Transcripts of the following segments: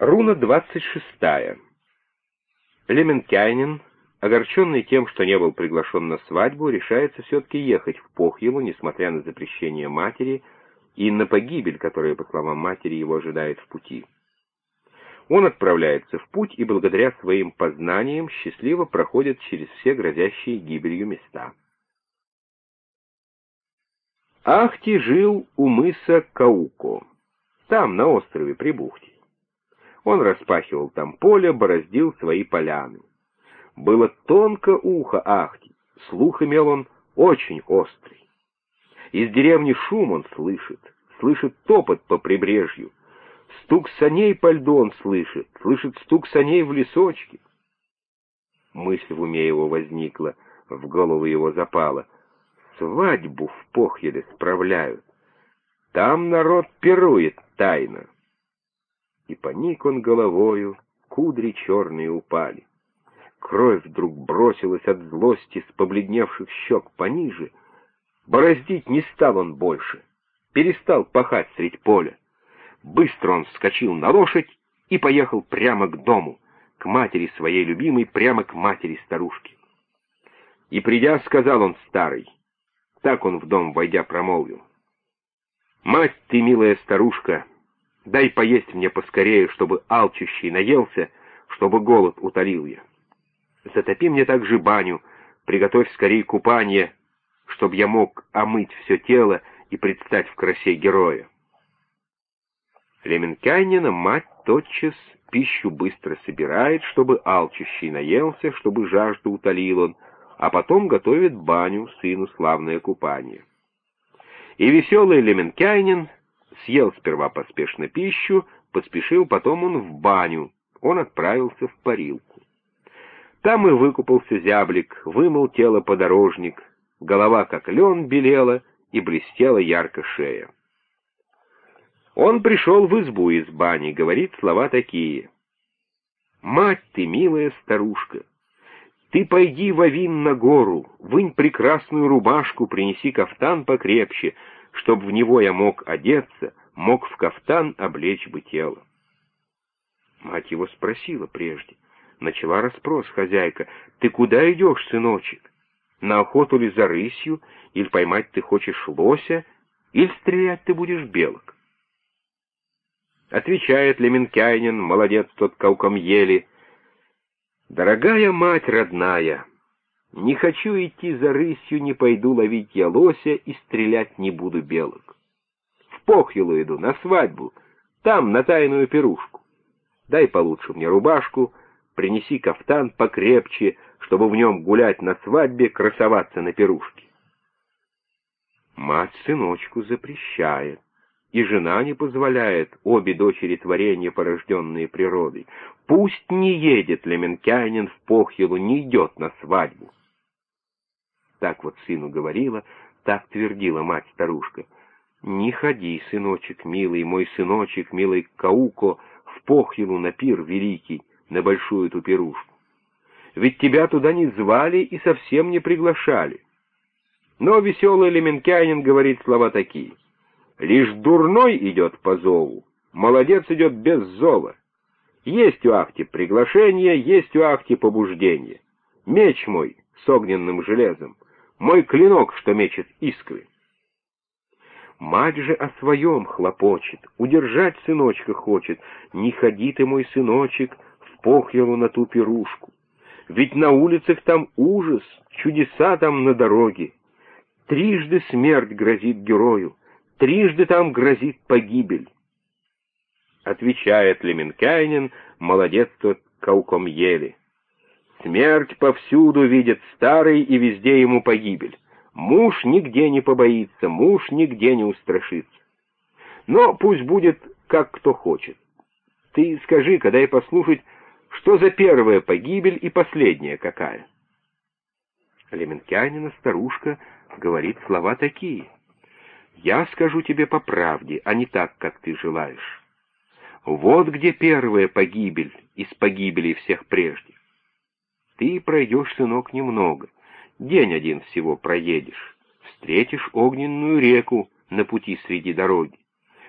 Руна 26. Леменкайнин, огорченный тем, что не был приглашен на свадьбу, решается все-таки ехать в Похьеву, несмотря на запрещение матери и на погибель, которая, по словам матери, его ожидает в пути. Он отправляется в путь и благодаря своим познаниям счастливо проходит через все грозящие гибелью места. Ахти жил у мыса Кауко, там, на острове, при бухте. Он распахивал там поле, бороздил свои поляны. Было тонко ухо Ахти, слух имел он очень острый. Из деревни шум он слышит, слышит топот по прибрежью, стук саней по льду он слышит, слышит стук саней в лесочке. Мысль в уме его возникла, в голову его запала. Свадьбу в Похеле справляют. Там народ пирует тайно и поник он головою, кудри черные упали. Кровь вдруг бросилась от злости с побледневших щек пониже. Бороздить не стал он больше, перестал пахать средь поля. Быстро он вскочил на лошадь и поехал прямо к дому, к матери своей любимой, прямо к матери старушки. И придя, сказал он старый, так он в дом, войдя, промолвил. «Мать ты, милая старушка, Дай поесть мне поскорее, чтобы алчущий наелся, чтобы голод утолил я. Затопи мне также баню, приготовь скорее купание, чтоб я мог омыть все тело и предстать в красе героя. Леменкайнина мать тотчас пищу быстро собирает, чтобы алчущий наелся, чтобы жажду утолил он, а потом готовит баню сыну славное купание. И веселый Леменкайнин съел сперва поспешно пищу, поспешил потом он в баню, он отправился в парилку. Там и выкупался зяблик, вымыл тело подорожник, голова как лен белела и блестела ярко шея. Он пришел в избу из бани, говорит слова такие. «Мать ты, милая старушка, ты пойди в Авин на гору, вынь прекрасную рубашку, принеси кафтан покрепче, чтоб в него я мог одеться, мог в кафтан облечь бы тело. Мать его спросила прежде. Начала расспрос хозяйка. «Ты куда идешь, сыночек? На охоту ли за рысью? Или поймать ты хочешь лося? Или стрелять ты будешь белок?» Отвечает Леменкайнин, молодец тот кауком ели. «Дорогая мать родная, не хочу идти за рысью, не пойду ловить я лося и стрелять не буду белок. В Похилу иду, на свадьбу, там, на тайную пирушку. Дай получше мне рубашку, принеси кафтан покрепче, чтобы в нем гулять на свадьбе, красоваться на пирушке. Мать сыночку запрещает, и жена не позволяет, обе дочери творения, порожденные природой. Пусть не едет Леменкянин в Похилу, не идет на свадьбу. Так вот сыну говорила, так твердила мать-старушка. «Не ходи, сыночек милый, мой сыночек, милый Кауко, в Похилу на пир великий, на большую эту пирушку. Ведь тебя туда не звали и совсем не приглашали». Но веселый Леменкянин говорит слова такие. «Лишь дурной идет по зову, молодец идет без зова. Есть у Ахти приглашение, есть у Ахти побуждение. Меч мой с огненным железом, мой клинок, что мечет искры. Мать же о своем хлопочет, удержать сыночка хочет. Не ходи ты, мой сыночек, в похьелу на ту пирушку. Ведь на улицах там ужас, чудеса там на дороге. Трижды смерть грозит герою, трижды там грозит погибель. Отвечает Леменкайнин, молодец тот кауком ели. Смерть повсюду видит старый, и везде ему погибель. Муж нигде не побоится, муж нигде не устрашится. Но пусть будет, как кто хочет. Ты скажи, когда и послушать, что за первая погибель и последняя какая? Леменкянина старушка говорит слова такие. Я скажу тебе по правде, а не так, как ты желаешь. Вот где первая погибель из погибелей всех прежде. Ты пройдешь, сынок, немного, день один всего проедешь, встретишь огненную реку на пути среди дороги.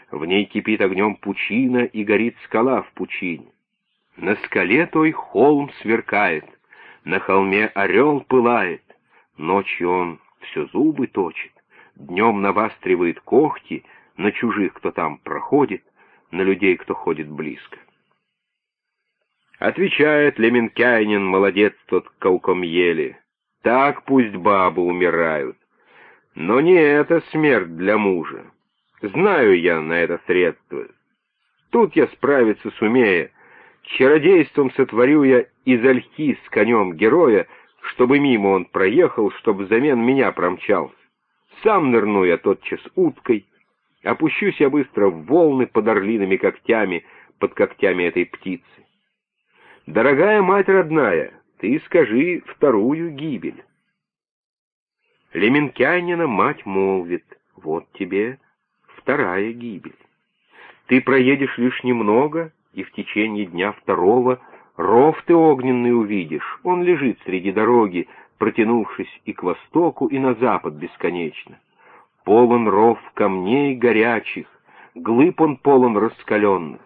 В ней кипит огнем пучина и горит скала в пучине. На скале той холм сверкает, на холме орел пылает, ночью он все зубы точит, днем навастривает когти на чужих, кто там проходит, на людей, кто ходит близко. Отвечает Леменкайнин, молодец тот ели. Так пусть бабы умирают. Но не это смерть для мужа. Знаю я на это средство. Тут я справиться сумею. Чародейством сотворю я из ольхи с конем героя, чтобы мимо он проехал, чтобы взамен меня промчался. Сам нырну я тотчас уткой, опущусь я быстро в волны под орлиными когтями, под когтями этой птицы. Дорогая мать родная, ты скажи вторую гибель. Леменкянина мать молвит, вот тебе вторая гибель. Ты проедешь лишь немного, и в течение дня второго ров ты огненный увидишь. Он лежит среди дороги, протянувшись и к востоку, и на запад бесконечно. Полон ров камней горячих, глыб он полон раскаленных.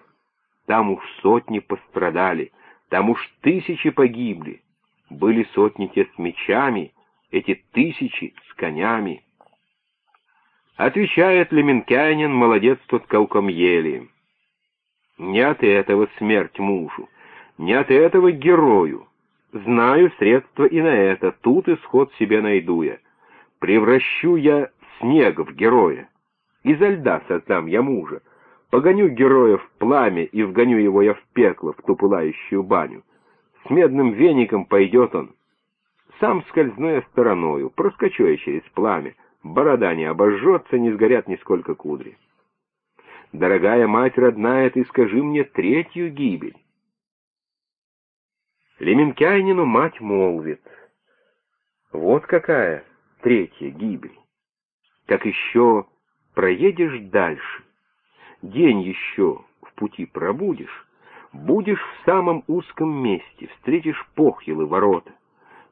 Там уж сотни пострадали, там уж тысячи погибли. Были сотни те с мечами, эти тысячи с конями. Отвечает Леменкянин, молодец тот колком ели. Не от этого смерть мужу, не от этого герою. Знаю средства и на это, тут исход себе найду я. Превращу я снег в героя. Изо льда создам я мужа. Погоню героя в пламя и вгоню его я в пекло, в ту пылающую баню. С медным веником пойдет он. Сам скользну я стороною, проскочу я через пламя. Борода не обожжется, не сгорят нисколько кудри. Дорогая мать родная, ты скажи мне третью гибель. Леменкайнину мать молвит. Вот какая третья гибель. Как еще проедешь дальше, день еще в пути пробудешь, будешь в самом узком месте, встретишь похилы ворота.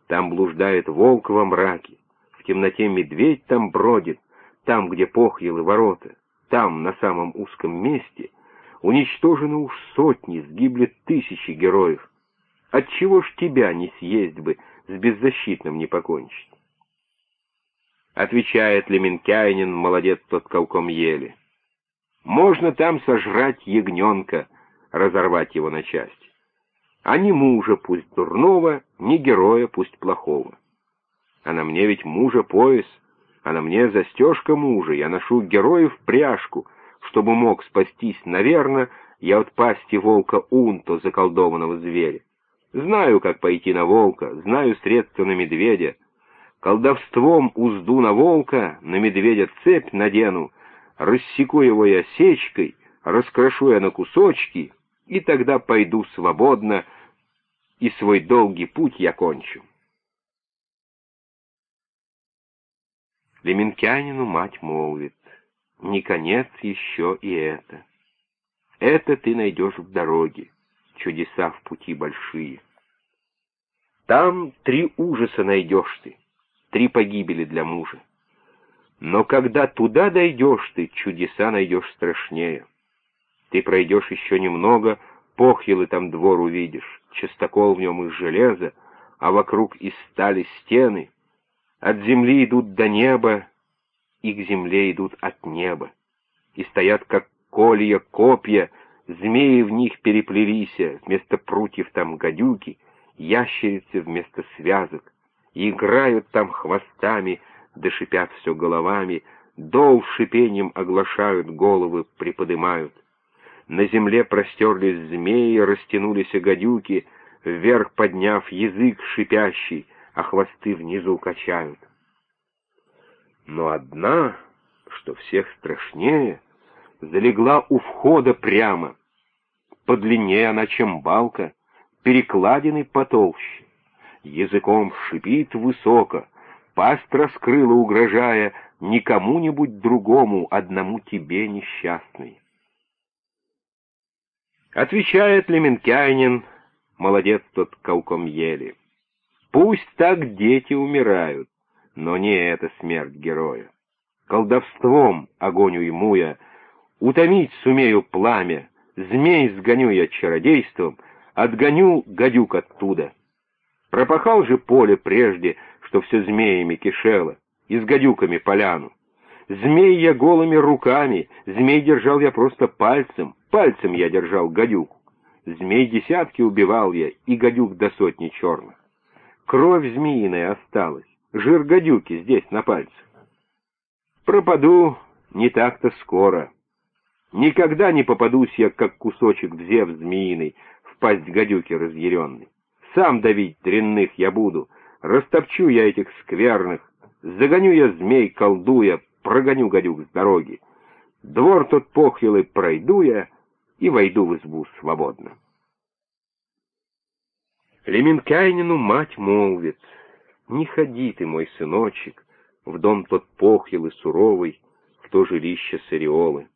Там блуждает волк во мраке, в темноте медведь там бродит, там, где похилы ворота, там, на самом узком месте, уничтожены уж сотни, сгибли тысячи героев. Отчего ж тебя не съесть бы, с беззащитным не покончить? Отвечает Леменкайнин, молодец тот колком ели. Можно там сожрать ягненка, разорвать его на части. А ни мужа пусть дурного, ни героя пусть плохого. А на мне ведь мужа пояс, а на мне застежка мужа, я ношу героев пряжку, чтобы мог спастись, наверное, я от пасти волка Унто, заколдованного зверя. Знаю, как пойти на волка, знаю средства на медведя. Колдовством узду на волка, на медведя цепь надену, рассеку его я сечкой, раскрошу я на кусочки, и тогда пойду свободно, и свой долгий путь я кончу. Леменкянину мать молвит, не конец еще и это. Это ты найдешь в дороге чудеса в пути большие. Там три ужаса найдешь ты, три погибели для мужа. Но когда туда дойдешь ты, чудеса найдешь страшнее. Ты пройдешь еще немного, похилы там двор увидишь, частокол в нем из железа, а вокруг из стали стены. От земли идут до неба, и к земле идут от неба, и стоят, как колья, копья, Змеи в них переплелись, вместо прутьев там гадюки, ящерицы вместо связок. И играют там хвостами, да шипят все головами, дол шипением оглашают, головы приподымают. На земле простерлись змеи, растянулись гадюки, вверх подняв язык шипящий, а хвосты внизу качают. Но одна, что всех страшнее — залегла у входа прямо. Подлиннее она, чем балка, перекладины потолще. Языком шипит высоко, пасть раскрыла, угрожая не кому-нибудь другому, одному тебе несчастный. Отвечает Леменкянин, молодец тот колком ели. Пусть так дети умирают, но не эта смерть героя. Колдовством огонь уймуя, Утомить сумею пламя, змей сгоню я чародейством, отгоню гадюк оттуда. Пропахал же поле прежде, что все змеями кишело, и с гадюками поляну. Змей я голыми руками, змей держал я просто пальцем, пальцем я держал гадюку. Змей десятки убивал я, и гадюк до сотни черных. Кровь змеиная осталась, жир гадюки здесь, на пальце. Пропаду не так-то скоро. Никогда не попадусь я, как кусочек взев змеиный, в пасть гадюки разъяренной. Сам давить дрянных я буду, растопчу я этих скверных, загоню я змей, колдуя, прогоню гадюк с дороги. Двор тот похилый пройду я и войду в избу свободно. Леменкайнину мать молвит, «Не ходи ты, мой сыночек, в дом тот похилый, суровый, в то жилище с ореолы.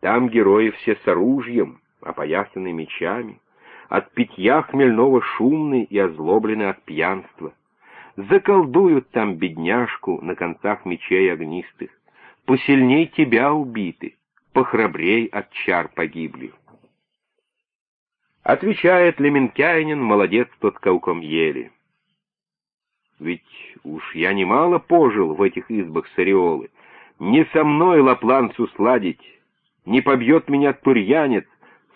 Там герои все с оружием, опоясаны мечами, от питья хмельного шумны и озлоблены от пьянства. Заколдуют там бедняжку на концах мечей огнистых, посильней тебя убиты, похрабрей от чар погибли. Отвечает Леменкянин, молодец тот кауком ели. Ведь уж я немало пожил в этих избах с ореолы. Не со мной лапланцу сладить, не побьет меня турьянец,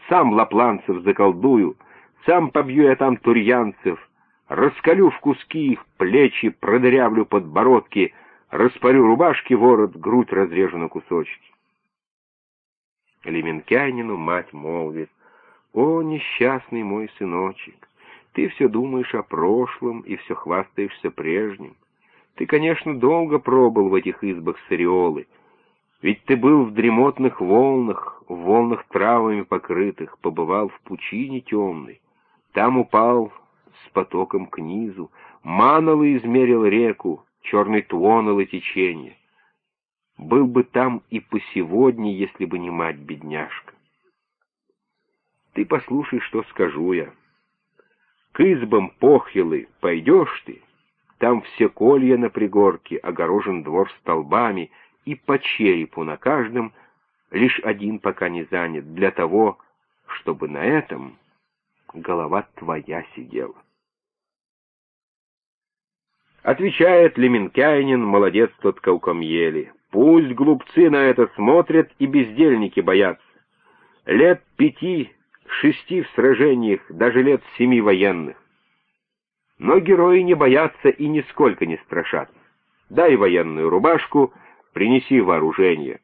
сам лапланцев заколдую, сам побью я там турьянцев, раскалю в куски их плечи, продырявлю подбородки, распорю рубашки ворот, грудь разрежу на кусочки. Леменкянину мать молвит, «О, несчастный мой сыночек, ты все думаешь о прошлом и все хвастаешься прежним. Ты, конечно, долго пробыл в этих избах Сариолы, ведь ты был в дремотных волнах, в волнах травами покрытых, побывал в пучине темной. Там упал с потоком к низу, манало измерил реку, черный твонало течение. Был бы там и по сегодня, если бы не мать-бедняжка. Ты послушай, что скажу я. К избам похилы пойдешь ты, там все колья на пригорке, огорожен двор столбами, и по черепу на каждом, лишь один пока не занят, для того, чтобы на этом голова твоя сидела. Отвечает Леменкайнин, молодец тот кауком ели. Пусть глупцы на это смотрят и бездельники боятся. Лет пяти шести в сражениях, даже лет семи военных. Но герои не боятся и нисколько не страшатся. Дай военную рубашку, принеси вооружение.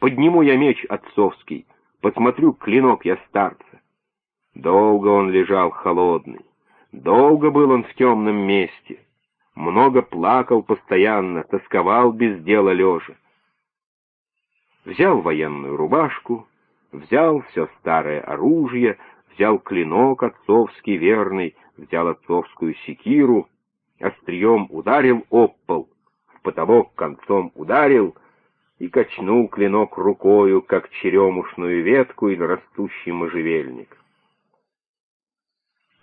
Подниму я меч отцовский, посмотрю клинок я старца. Долго он лежал холодный, долго был он в темном месте, много плакал постоянно, тосковал без дела лежа. Взял военную рубашку, Взял все старое оружие, взял клинок отцовский верный, взял отцовскую секиру, острием ударил об пол, в потолок концом ударил и качнул клинок рукою, как черемушную ветку или растущий можжевельник.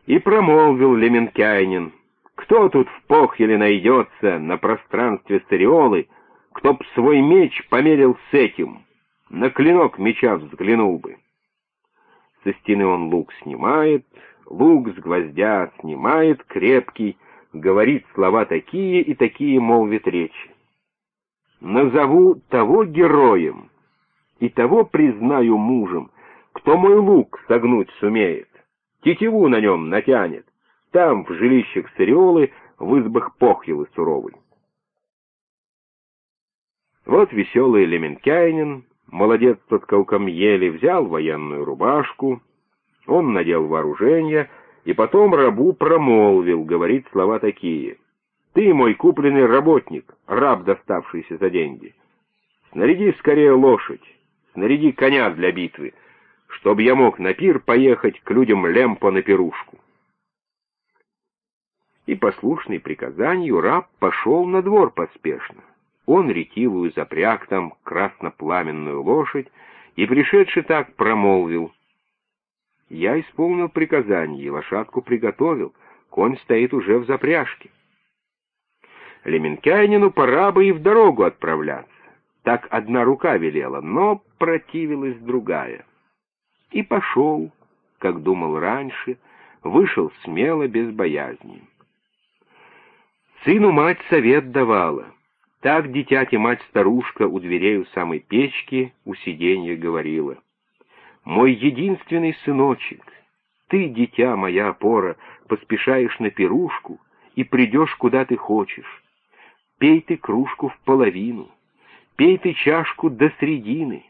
И промолвил Леменкайнин, кто тут в Похеле найдется на пространстве Сариолы, кто б свой меч померил с этим, на клинок меча взглянул бы. Со стены он лук снимает, лук с гвоздя снимает крепкий, говорит слова такие и такие молвит речи. Назову того героем, и того признаю мужем, кто мой лук согнуть сумеет, тетиву на нем натянет, там, в жилищах Сариолы, в избах похилы суровой. Вот веселый Леменкайнин Молодец тот колком ели, взял военную рубашку, он надел вооружение, и потом рабу промолвил, говорит слова такие. «Ты мой купленный работник, раб, доставшийся за деньги. Снаряди скорее лошадь, снаряди коня для битвы, чтобы я мог на пир поехать к людям Лемпо на пирушку». И, послушный приказанию, раб пошел на двор поспешно. Он ретивую запряг там краснопламенную лошадь и, пришедший так, промолвил. «Я исполнил приказание, лошадку приготовил, конь стоит уже в запряжке». Леменкянину пора бы и в дорогу отправляться. Так одна рука велела, но противилась другая. И пошел, как думал раньше, вышел смело, без боязни. Сыну мать совет давала. Так дитяти мать-старушка у дверей у самой печки у сиденья говорила. «Мой единственный сыночек, ты, дитя моя опора, поспешаешь на пирушку и придешь, куда ты хочешь. Пей ты кружку в половину, пей ты чашку до средины,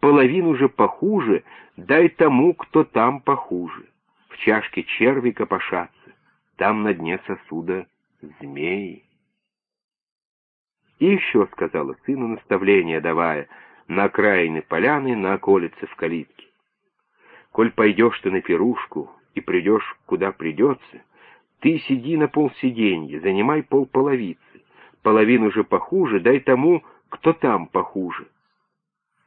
половину же похуже дай тому, кто там похуже. В чашке черви копошатся, там на дне сосуда змеи. И еще сказала сыну наставление давая, на окраины поляны, на околице в калитке. Коль пойдешь ты на пирушку и придешь, куда придется, ты сиди на полсиденья, занимай полполовицы, половину же похуже дай тому, кто там похуже.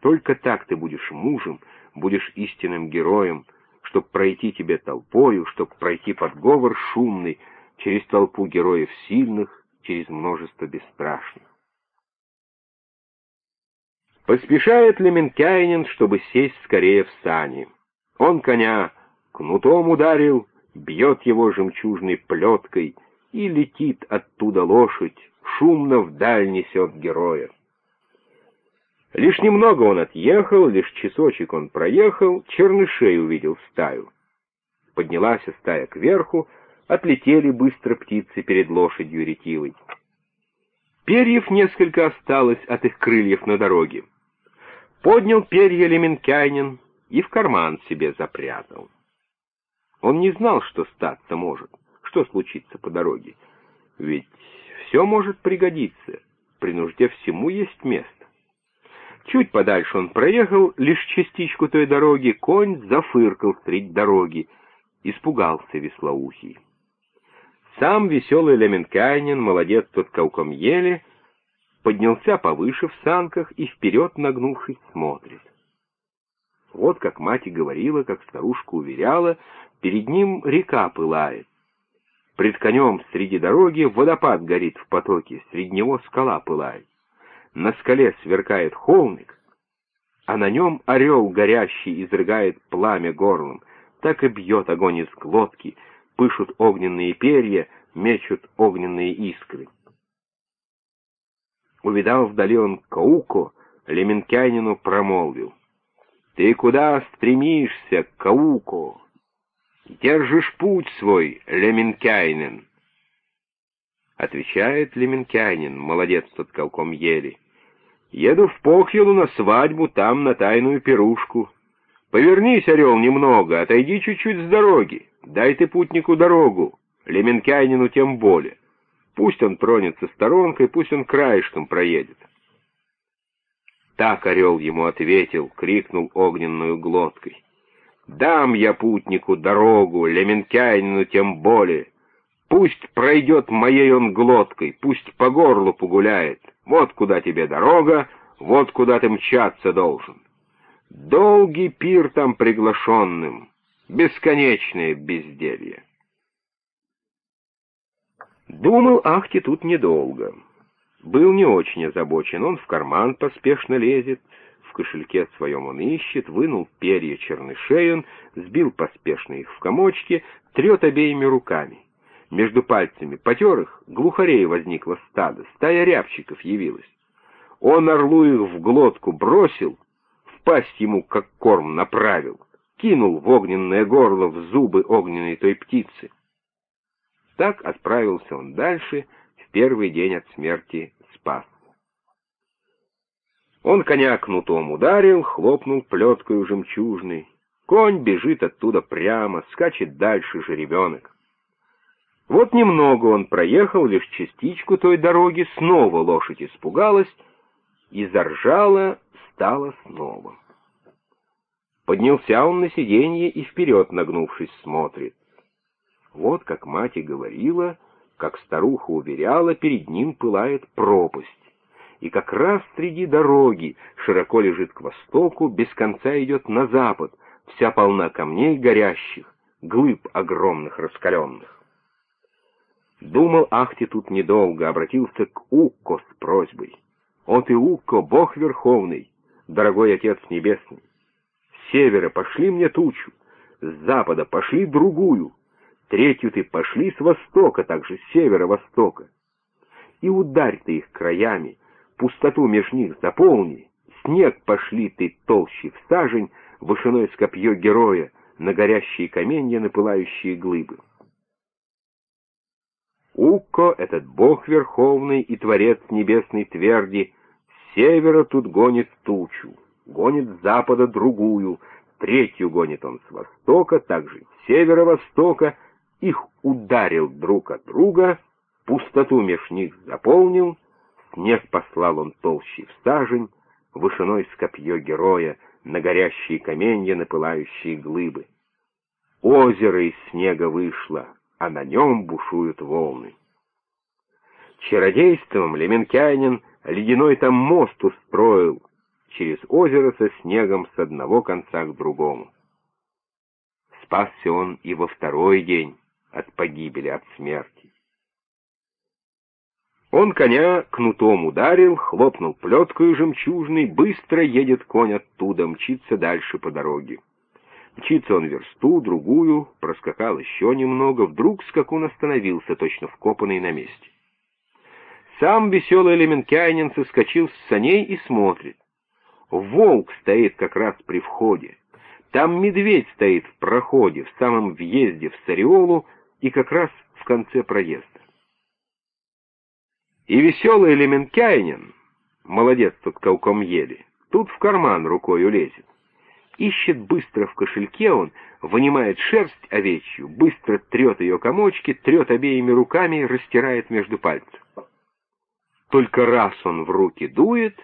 Только так ты будешь мужем, будешь истинным героем, чтоб пройти тебе толпою, чтоб пройти подговор шумный, через толпу героев сильных, через множество бесстрашных. Поспешает Леменкайнин, чтобы сесть скорее в сани. Он коня кнутом ударил, бьет его жемчужной плеткой, и летит оттуда лошадь, шумно вдаль несет героя. Лишь немного он отъехал, лишь часочек он проехал, чернышей увидел стаю. Поднялась стая кверху, отлетели быстро птицы перед лошадью ретивой. Перьев несколько осталось от их крыльев на дороге. Поднял перья Леменкайнин и в карман себе запрятал. Он не знал, что статься может, что случится по дороге. Ведь все может пригодиться, при нужде всему есть место. Чуть подальше он проехал, лишь частичку той дороги, конь зафыркал средь дороги, испугался веслоухий. Сам веселый Леменкайнин, молодец тот кауком еле, поднялся повыше в санках и вперед, нагнувшись, смотрит. Вот как мать и говорила, как старушка уверяла, перед ним река пылает. Пред конем среди дороги водопад горит в потоке, среди него скала пылает. На скале сверкает холмик, а на нем орел горящий изрыгает пламя горлом. Так и бьет огонь из глотки, пышут огненные перья, мечут огненные искры. Увидал вдали он Кауко, Леменкянину промолвил. «Ты куда стремишься, Кауко? Держишь путь свой, Леменкайнин!» Отвечает Леменкянин, молодец тот колком ели. «Еду в Похилу на свадьбу, там на тайную пирушку. Повернись, орел, немного, отойди чуть-чуть с дороги, дай ты путнику дорогу, Леменкянину тем более. Пусть он тронется сторонкой, пусть он краешком проедет. Так орел ему ответил, крикнул огненную глоткой. «Дам я путнику дорогу, леменкянину тем более. Пусть пройдет моей он глоткой, пусть по горлу погуляет. Вот куда тебе дорога, вот куда ты мчаться должен. Долгий пир там приглашенным, бесконечное безделье». Думал Ахти тут недолго. Был не очень озабочен, он в карман поспешно лезет, в кошельке своем он ищет, вынул перья чернышей он, сбил поспешно их в комочки, трет обеими руками. Между пальцами потер их, глухарей возникло стадо, стая рябчиков явилась. Он орлу их в глотку бросил, в пасть ему как корм направил, кинул в огненное горло в зубы огненной той птицы. Так отправился он дальше, в первый день от смерти спас. Он коня кнутом ударил, хлопнул плеткою жемчужной. Конь бежит оттуда прямо, скачет дальше же ребенок. Вот немного он проехал, лишь частичку той дороги, снова лошадь испугалась и заржала, стала снова. Поднялся он на сиденье и вперед, нагнувшись, смотрит. Вот как мать и говорила, как старуха уверяла, перед ним пылает пропасть. И как раз среди дороги широко лежит к востоку, без конца идет на запад, вся полна камней горящих, глыб огромных раскаленных. Думал Ахти тут недолго, обратился к Укко с просьбой. «О ты, Укко, бог верховный, дорогой Отец Небесный. Севера пошли мне тучу, с запада пошли другую, третью ты пошли с востока, также с севера-востока. И ударь ты их краями, пустоту меж них заполни, снег пошли ты толще в сажень, вышиной с копье героя, на горящие каменья, на пылающие глыбы. Укко, этот бог верховный и творец небесной тверди, с севера тут гонит тучу, гонит с запада другую, третью гонит он с востока, также с северо-востока, их ударил друг от друга, пустоту меж них заполнил, снег послал он толще в сажень, вышиной с копье героя, на горящие каменья, на пылающие глыбы. Озеро из снега вышло, а на нем бушуют волны. Чародейством Леменкянин ледяной там мост устроил через озеро со снегом с одного конца к другому. Спасся он и во второй день от погибели, от смерти. Он коня кнутом ударил, хлопнул плеткою жемчужной, быстро едет конь оттуда, мчится дальше по дороге. Мчится он версту, другую, проскакал еще немного, вдруг скакун остановился, точно вкопанный на месте. Сам веселый элементянин соскочил с саней и смотрит. Волк стоит как раз при входе. Там медведь стоит в проходе, в самом въезде в Сариолу и как раз в конце проезда. И веселый Леменкайнин, молодец тут кауком ели, тут в карман рукой улезет. Ищет быстро в кошельке он, вынимает шерсть овечью, быстро трет ее комочки, трет обеими руками, растирает между пальцев. Только раз он в руки дует,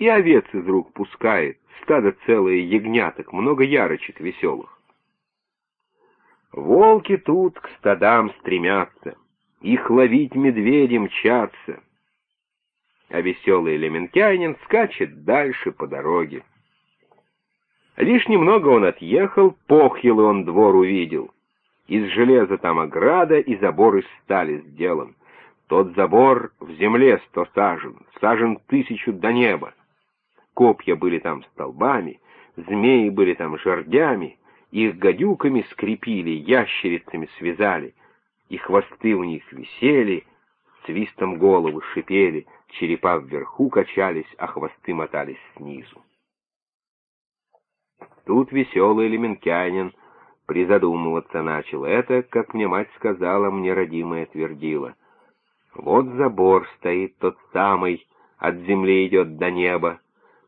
и овец из рук пускает, стадо целое ягняток, много ярочек веселых. Волки тут к стадам стремятся, их ловить медведи мчатся. А веселый элементянин скачет дальше по дороге. Лишь немного он отъехал, похилый он двор увидел. Из железа там ограда и забор из стали сделан. Тот забор в земле сто сажен, сажен тысячу до неба. Копья были там столбами, змеи были там жердями, их гадюками скрепили, ящерицами связали — и хвосты у них висели, свистом головы шипели, черепа вверху качались, а хвосты мотались снизу. Тут веселый Леменкянин призадумываться начал. Это, как мне мать сказала, мне родимая твердила. Вот забор стоит тот самый, от земли идет до неба.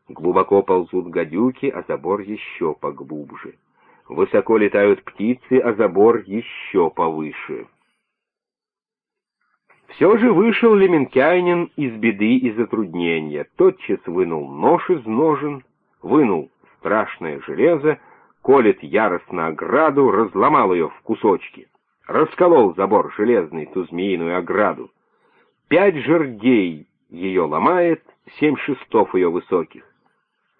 Глубоко ползут гадюки, а забор еще поглубже. Высоко летают птицы, а забор еще повыше. Все же вышел Леменкайнин из беды и затруднения. Тотчас вынул нож из ножен, вынул страшное железо, колет яростно ограду, разломал ее в кусочки, расколол забор железный, ту змеиную ограду. Пять жердей ее ломает, семь шестов ее высоких.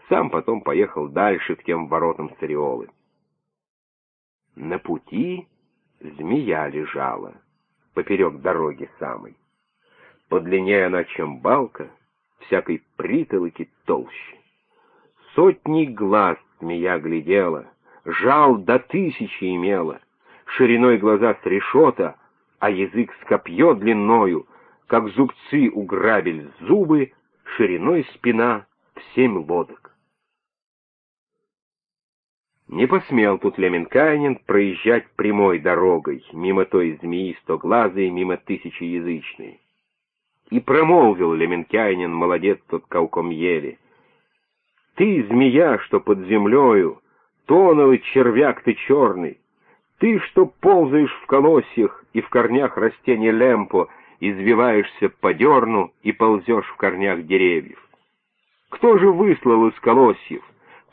Сам потом поехал дальше к тем воротам Цариолы. На пути змея лежала поперек дороги самой. Подлиннее она, чем балка, всякой притолоки толще. Сотни глаз змея глядела, жал до тысячи имела, шириной глаза с решета, а язык с копье длинною, как зубцы у грабель зубы, шириной спина в семь лодок. Не посмел тут Леменкайнин проезжать прямой дорогой, мимо той змеи стоглазой, мимо тысячи язычной. И промолвил Леменкайнин, молодец тот кауком ели. Ты, змея, что под землею, тоновый червяк ты черный, ты, что ползаешь в колосьях и в корнях растения лемпо, извиваешься по дерну и ползешь в корнях деревьев. Кто же выслал из колосьев?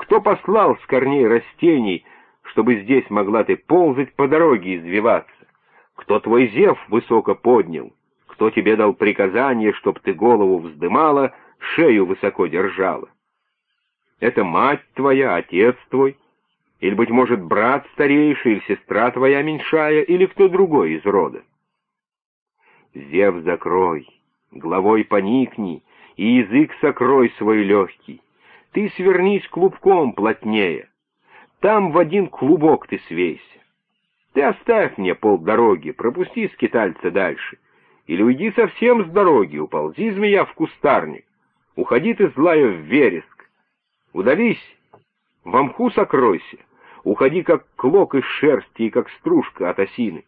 Кто послал с корней растений, чтобы здесь могла ты ползать по дороге и извиваться? Кто твой зев высоко поднял? Кто тебе дал приказание, чтоб ты голову вздымала, шею высоко держала? Это мать твоя, отец твой, или, быть может, брат старейший, или сестра твоя меньшая, или кто другой из рода? Зев закрой, головой поникни, и язык сокрой свой легкий, Ты свернись клубком плотнее. Там в один клубок ты свейся. Ты оставь мне полдороги, пропусти скитальца дальше. Или уйди совсем с дороги, уползи, змея, в кустарник. Уходи ты, злая, в вереск. Удались, в мху сокройся. Уходи, как клок из шерсти и как стружка от осины.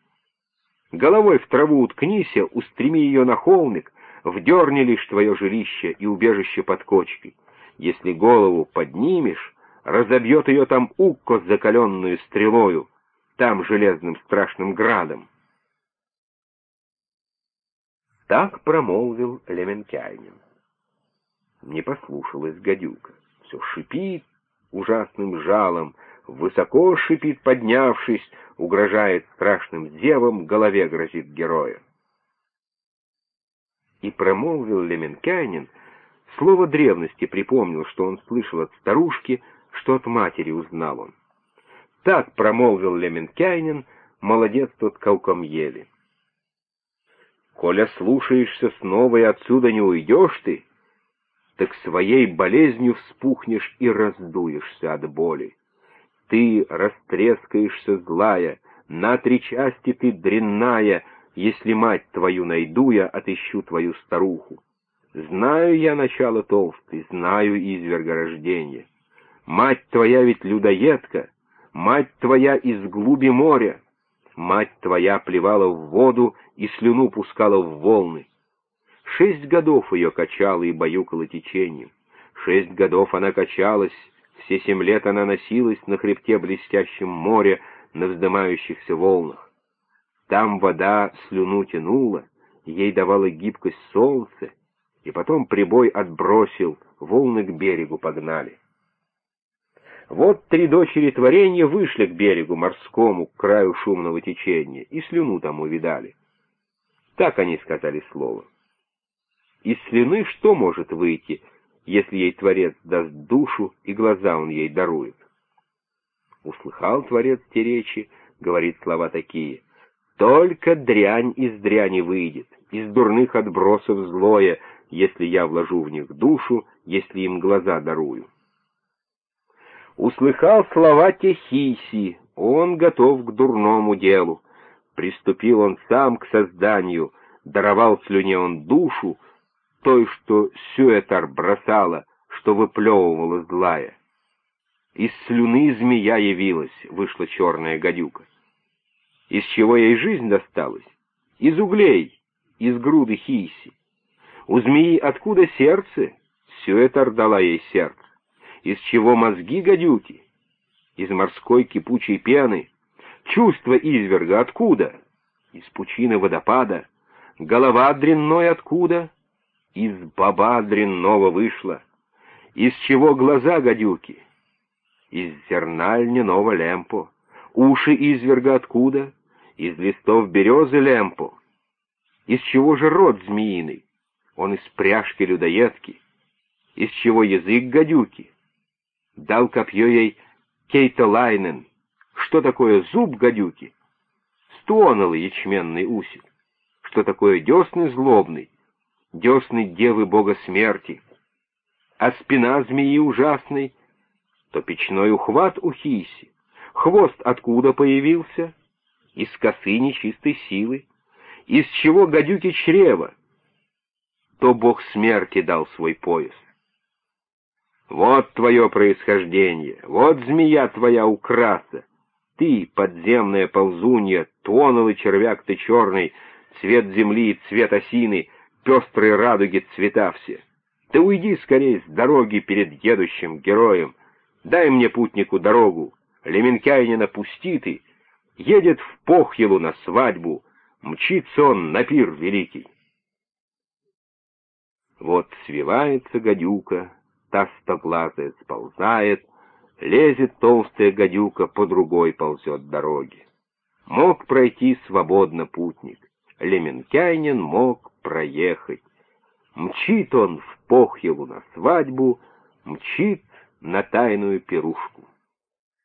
Головой в траву уткнися, устреми ее на холмик, вдерни лишь твое жилище и убежище под кочкой. Если голову поднимешь, разобьет ее там укко закаленную стрелою, там железным страшным градом. Так промолвил Леменкайнин. Не послушалась гадюка. Все шипит ужасным жалом, высоко шипит, поднявшись, угрожает страшным зевом, голове грозит героя. И промолвил Леменкайнин, слово древности припомнил, что он слышал от старушки, что от матери узнал он. Так промолвил Леменкайнин, молодец тот колком ели. Коля слушаешься снова и отсюда не уйдешь ты, так своей болезнью вспухнешь и раздуешься от боли. Ты растрескаешься злая, на три части ты дрянная, если мать твою найду я, отыщу твою старуху. Знаю я начало толстый, знаю изверга рождения. Мать твоя ведь людоедка, мать твоя из глуби моря, мать твоя плевала в воду и слюну пускала в волны. Шесть годов ее качало и баюкало течением. Шесть годов она качалась, все семь лет она носилась на хребте блестящем моря, на вздымающихся волнах. Там вода слюну тянула, ей давала гибкость солнце, и потом прибой отбросил, волны к берегу погнали. Вот три дочери творения вышли к берегу морскому, к краю шумного течения, и слюну там увидали. Так они сказали слово. Из слюны что может выйти, если ей Творец даст душу, и глаза он ей дарует? Услыхал Творец те речи, говорит слова такие. Только дрянь из дряни выйдет, из дурных отбросов злое, если я вложу в них душу, если им глаза дарую. Услыхал слова Техиси, он готов к дурному делу. Приступил он сам к созданию, даровал слюне он душу, той, что Сюэтар бросала, что выплевывала злая. Из слюны змея явилась, вышла черная гадюка. Из чего ей жизнь досталась? Из углей, из груды хиси. У змеи откуда сердце? Сюэтар дала ей сердце. Из чего мозги гадюки? Из морской кипучей пены. Чувство изверга откуда? Из пучины водопада. Голова дрянной откуда? Из баба дрянного вышла. Из чего глаза гадюки? Из зерна льняного лемпо. Уши изверга откуда? Из листов березы лемпо. Из чего же рот змеиный? Он из пряжки людоедки. Из чего язык гадюки? Дал копье ей Кейта Лайнен. Что такое зуб гадюки? Стонал ячменный усик. Что такое десны злобный? десны девы бога смерти, а спина змеи ужасной, то печной ухват у хиси, хвост откуда появился? Из косы нечистой силы, из чего гадюки чрева, то бог смерти дал свой пояс. Вот твое происхождение, вот змея твоя украса, ты, подземная ползунья, тонул червяк ты черный, цвет земли и цвет осины — пестрые радуги цвета все. Ты уйди скорее с дороги перед едущим героем. Дай мне, путнику, дорогу. Леменкайнина пусти ты. Едет в Похьелу на свадьбу. Мчится он на пир великий. Вот свивается гадюка, та стоглазая сползает, лезет толстая гадюка, по другой ползет дороги. Мог пройти свободно путник. Леменкайнин мог проехать. Мчит он в Похьеву на свадьбу, мчит на тайную пирушку.